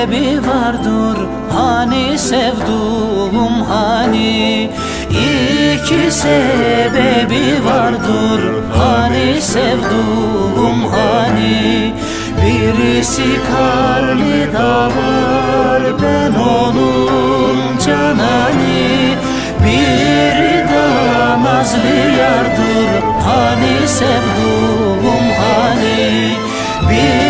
Sebebi vardır. Hani sevduğum hani İki sebebi vardır. Hani sevduğum hani Birisi karlı dağlar ben onun canani. Bir de nazlı yardır hani sevduğum hani Bir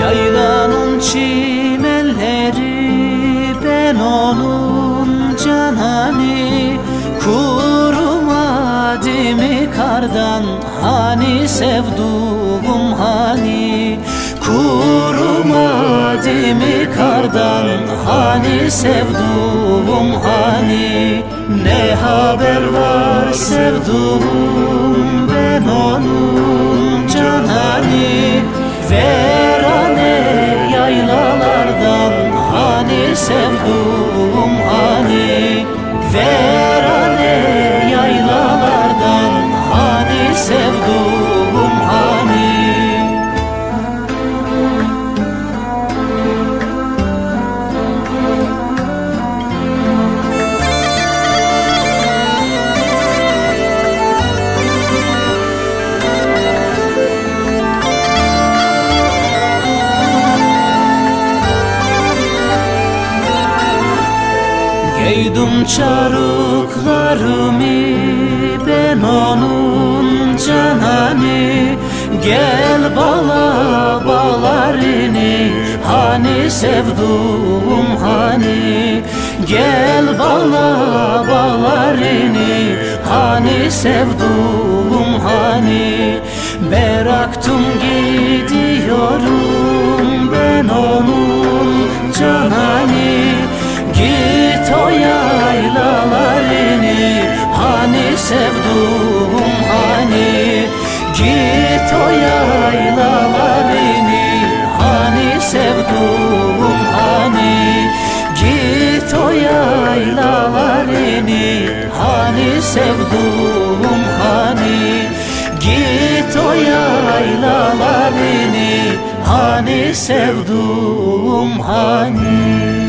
Yaylanın çimenleri ben onun canani. Kurumadı mı kardan hani sevduğum kardan hani sevduğum hani Ne haber var sevduğum ben onun canani Verane yaylalardan hani sevduğum hani Verane Giydim çarıklarımı ben onun canani Gel bala balarını hani sevduğum hani. Gel bala balarını hani sevduğum o yaylalarını hani sevduğum hani. Git o yaylalarını hani sevduğum hani. Git o yaylalarını hani sevduğum hani